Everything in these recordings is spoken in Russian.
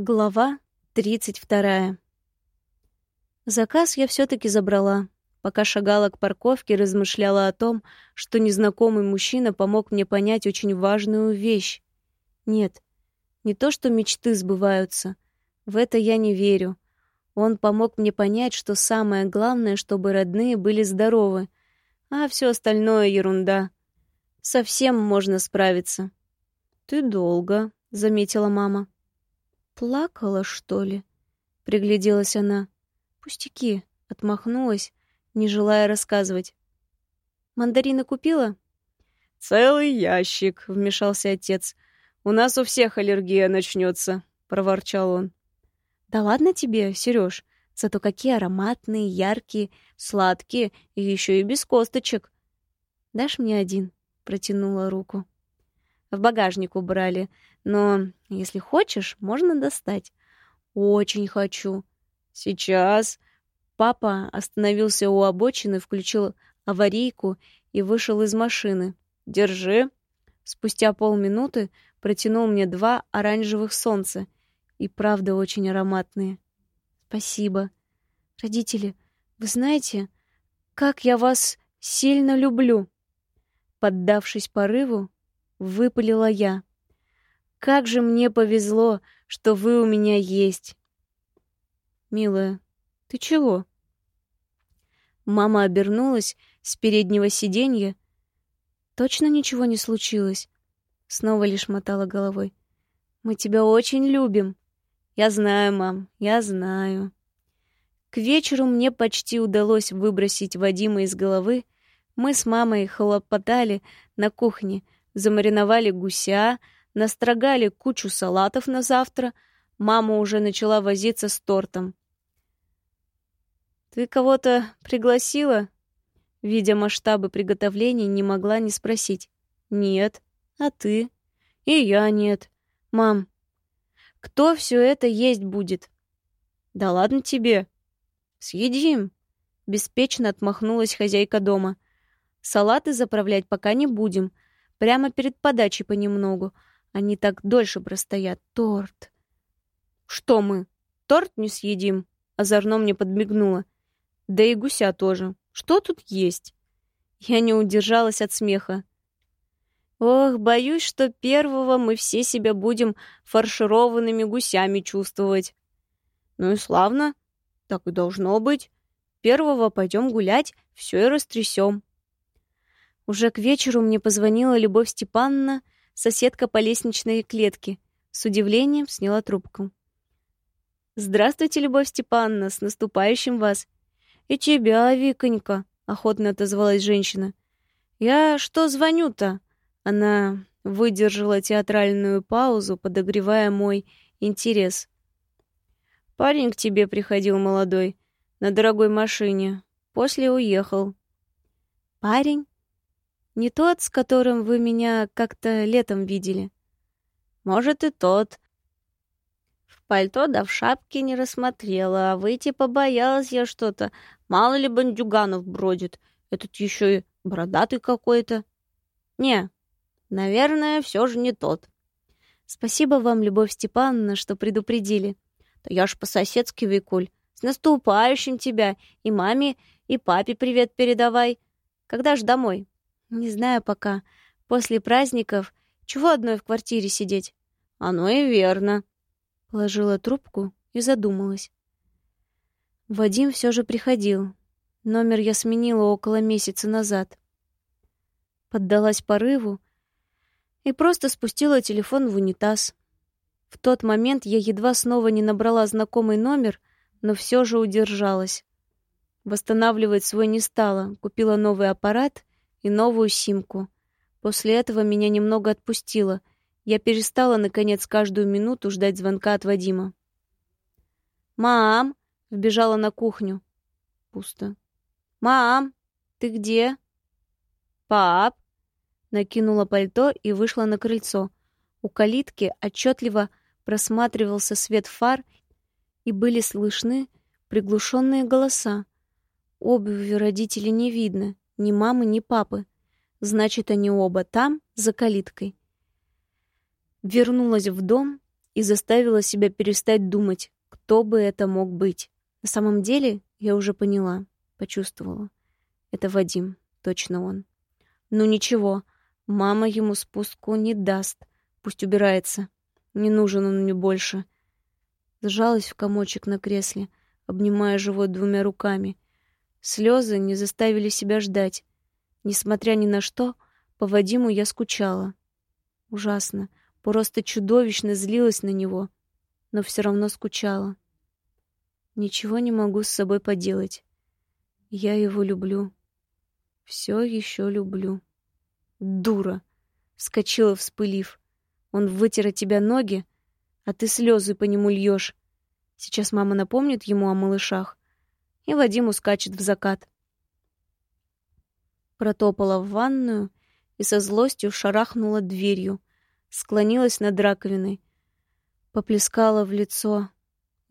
Глава 32. Заказ я все-таки забрала. Пока шагала к парковке, размышляла о том, что незнакомый мужчина помог мне понять очень важную вещь. Нет, не то, что мечты сбываются. В это я не верю. Он помог мне понять, что самое главное, чтобы родные были здоровы, а все остальное — ерунда. Совсем можно справиться. «Ты долго», — заметила мама. «Плакала, что ли?» — пригляделась она. «Пустяки», — отмахнулась, не желая рассказывать. «Мандарины купила?» «Целый ящик», — вмешался отец. «У нас у всех аллергия начнется», — проворчал он. «Да ладно тебе, Сереж, зато какие ароматные, яркие, сладкие и еще и без косточек. Дашь мне один?» — протянула руку. В багажник убрали, но, если хочешь, можно достать. Очень хочу. Сейчас. Папа остановился у обочины, включил аварийку и вышел из машины. Держи. Спустя полминуты протянул мне два оранжевых солнца. И правда очень ароматные. Спасибо. Родители, вы знаете, как я вас сильно люблю. Поддавшись порыву, выпалила я. Как же мне повезло, что вы у меня есть. Милая, ты чего? Мама обернулась с переднего сиденья. Точно ничего не случилось. Снова лишь мотала головой. Мы тебя очень любим. Я знаю, мам, я знаю. К вечеру мне почти удалось выбросить Вадима из головы. Мы с мамой хлопотали на кухне, замариновали гуся, настрогали кучу салатов на завтра. Мама уже начала возиться с тортом. «Ты кого-то пригласила?» Видя масштабы приготовлений, не могла не спросить. «Нет. А ты?» «И я нет. Мам, кто все это есть будет?» «Да ладно тебе. Съедим!» Беспечно отмахнулась хозяйка дома. «Салаты заправлять пока не будем. Прямо перед подачей понемногу. Они так дольше простоят. Торт. Что мы? Торт не съедим? Озорно мне подмигнула. Да и гуся тоже. Что тут есть? Я не удержалась от смеха. Ох, боюсь, что первого мы все себя будем фаршированными гусями чувствовать. Ну и славно. Так и должно быть. Первого пойдем гулять, все и растрясем. Уже к вечеру мне позвонила Любовь Степановна, соседка по лестничной клетке. С удивлением сняла трубку. «Здравствуйте, Любовь Степановна, с наступающим вас!» «И тебя, Виконька!» — охотно отозвалась женщина. «Я что звоню-то?» Она выдержала театральную паузу, подогревая мой интерес. «Парень к тебе приходил молодой, на дорогой машине. После уехал». «Парень?» Не тот, с которым вы меня как-то летом видели. Может, и тот. В пальто да в шапке не рассмотрела, а выйти побоялась я что-то. Мало ли бандюганов бродит. Этот еще и бородатый какой-то. Не, наверное, все же не тот. Спасибо вам, Любовь Степановна, что предупредили. Да я ж по-соседски, Викуль. С наступающим тебя! И маме, и папе привет передавай. Когда ж домой? Не знаю пока. После праздников чего одной в квартире сидеть? Оно и верно. Положила трубку и задумалась. Вадим все же приходил. Номер я сменила около месяца назад. Поддалась порыву и просто спустила телефон в унитаз. В тот момент я едва снова не набрала знакомый номер, но все же удержалась. Восстанавливать свой не стала, купила новый аппарат и новую симку. После этого меня немного отпустило. Я перестала, наконец, каждую минуту ждать звонка от Вадима. «Мам!» — вбежала на кухню. Пусто. «Мам! Ты где?» «Пап!» Накинула пальто и вышла на крыльцо. У калитки отчетливо просматривался свет фар, и были слышны приглушенные голоса. Обуви родителей не видно. Ни мамы, ни папы. Значит, они оба там, за калиткой. Вернулась в дом и заставила себя перестать думать, кто бы это мог быть. На самом деле, я уже поняла, почувствовала. Это Вадим, точно он. Ну ничего, мама ему спуску не даст. Пусть убирается. Не нужен он мне больше. Сжалась в комочек на кресле, обнимая живот двумя руками. Слезы не заставили себя ждать. Несмотря ни на что, по Вадиму я скучала. Ужасно, просто чудовищно злилась на него, но все равно скучала. Ничего не могу с собой поделать. Я его люблю. Все еще люблю. Дура! Вскочила, вспылив. Он вытер от тебя ноги, а ты слезы по нему льешь. Сейчас мама напомнит ему о малышах, и Вадим ускачет в закат. Протопала в ванную и со злостью шарахнула дверью, склонилась над раковиной, поплескала в лицо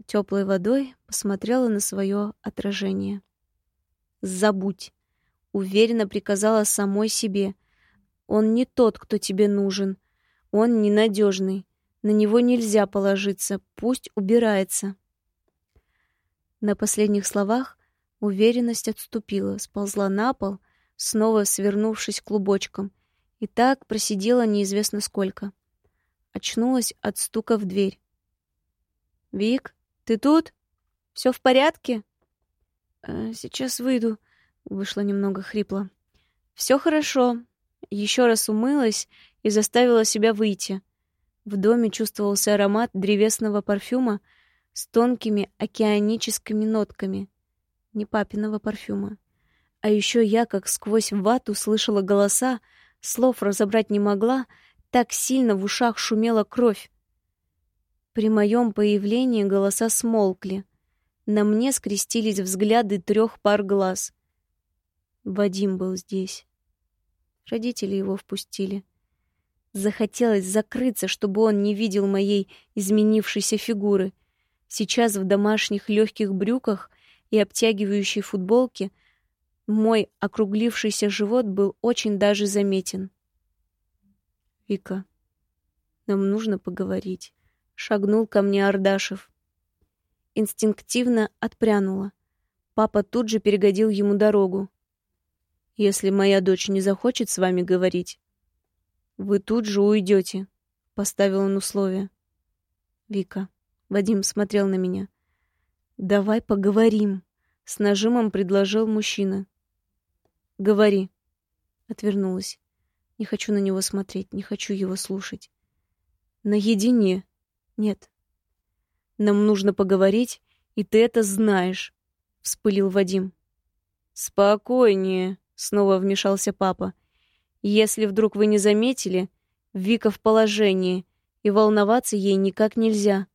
теплой водой, посмотрела на свое отражение. «Забудь!» — уверенно приказала самой себе. «Он не тот, кто тебе нужен. Он ненадежный. На него нельзя положиться. Пусть убирается». На последних словах уверенность отступила, сползла на пол, снова свернувшись клубочком, и так просидела неизвестно сколько. Очнулась от стука в дверь. «Вик, ты тут? Все в порядке?» э, «Сейчас выйду», — вышло немного хрипло. «Все хорошо». Еще раз умылась и заставила себя выйти. В доме чувствовался аромат древесного парфюма с тонкими океаническими нотками. Не папиного парфюма. А еще я, как сквозь вату, слышала голоса, слов разобрать не могла, так сильно в ушах шумела кровь. При моем появлении голоса смолкли. На мне скрестились взгляды трех пар глаз. Вадим был здесь. Родители его впустили. Захотелось закрыться, чтобы он не видел моей изменившейся фигуры. Сейчас в домашних легких брюках и обтягивающей футболке мой округлившийся живот был очень даже заметен. «Вика, нам нужно поговорить» шагнул ко мне Ардашев. Инстинктивно отпрянула. Папа тут же перегодил ему дорогу. Если моя дочь не захочет с вами говорить, вы тут же уйдете, поставил он условие. Вика, Вадим смотрел на меня. Давай поговорим, с нажимом предложил мужчина. Говори. Отвернулась. Не хочу на него смотреть, не хочу его слушать. Наедине, нет. Нам нужно поговорить, и ты это знаешь, вспылил Вадим. Спокойнее, снова вмешался папа. Если вдруг вы не заметили, Вика в положении, и волноваться ей никак нельзя.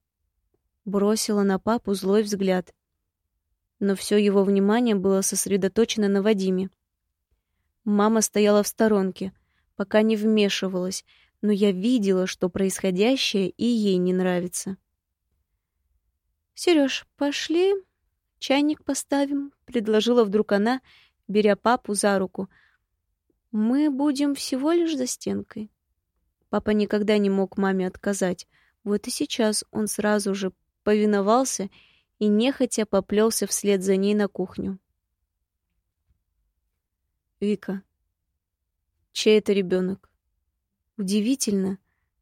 Бросила на папу злой взгляд. Но все его внимание было сосредоточено на Вадиме. Мама стояла в сторонке, пока не вмешивалась, но я видела, что происходящее и ей не нравится. «Серёж, пошли, чайник поставим», — предложила вдруг она, беря папу за руку. «Мы будем всего лишь за стенкой». Папа никогда не мог маме отказать. Вот и сейчас он сразу же повиновался и нехотя поплелся вслед за ней на кухню. «Вика, чей это ребенок? Удивительно,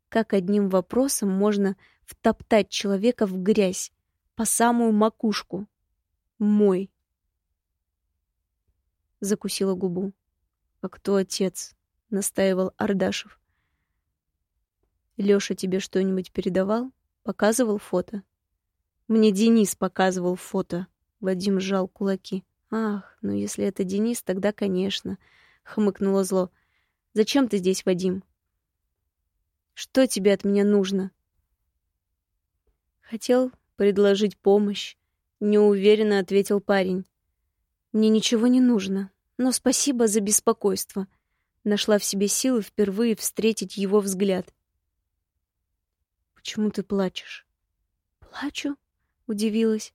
как одним вопросом можно втоптать человека в грязь по самую макушку. Мой. Закусила губу. А кто отец? настаивал Ардашев. Лёша тебе что-нибудь передавал? Показывал фото? Мне Денис показывал фото. Вадим сжал кулаки. Ах, ну если это Денис, тогда, конечно, хмыкнуло зло. Зачем ты здесь, Вадим? Что тебе от меня нужно? Хотел предложить помощь, неуверенно ответил парень. Мне ничего не нужно, но спасибо за беспокойство. Нашла в себе силы впервые встретить его взгляд. Почему ты плачешь? Плачу, удивилась.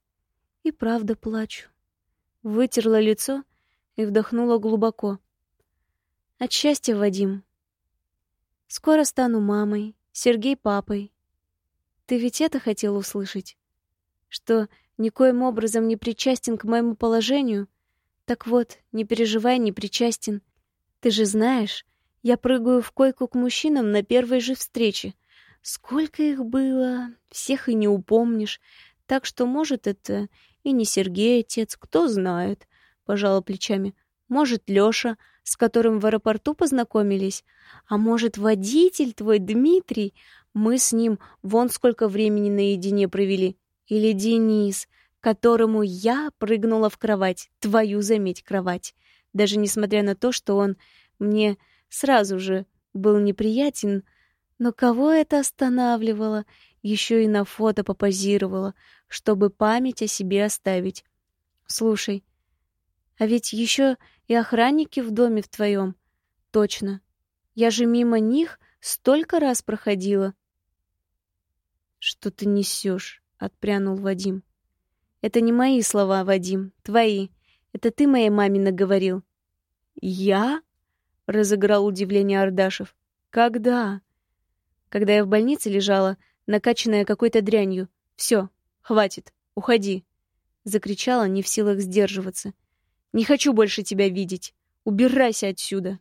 И правда плачу. Вытерла лицо и вдохнула глубоко. От счастья, Вадим, Скоро стану мамой, Сергей папой. Ты ведь это хотел услышать? Что никоим образом не причастен к моему положению? Так вот, не переживай, не причастен. Ты же знаешь, я прыгаю в койку к мужчинам на первой же встрече. Сколько их было, всех и не упомнишь. Так что, может, это и не Сергей отец, кто знает, — пожала плечами. Может, Лёша, с которым в аэропорту познакомились. А может, водитель твой, Дмитрий? Мы с ним вон сколько времени наедине провели. Или Денис, которому я прыгнула в кровать, твою, заметь, кровать. Даже несмотря на то, что он мне сразу же был неприятен, но кого это останавливало? Еще и на фото попозировала, чтобы память о себе оставить. Слушай, а ведь еще и охранники в доме в твоем. Точно. Я же мимо них столько раз проходила. Что ты несешь? отпрянул Вадим. Это не мои слова, Вадим, твои. Это ты моей маме наговорил. Я? разыграл удивление Ардашев. Когда? Когда я в больнице лежала, накачанная какой-то дрянью. Все, хватит, уходи, закричала, не в силах сдерживаться. Не хочу больше тебя видеть. Убирайся отсюда.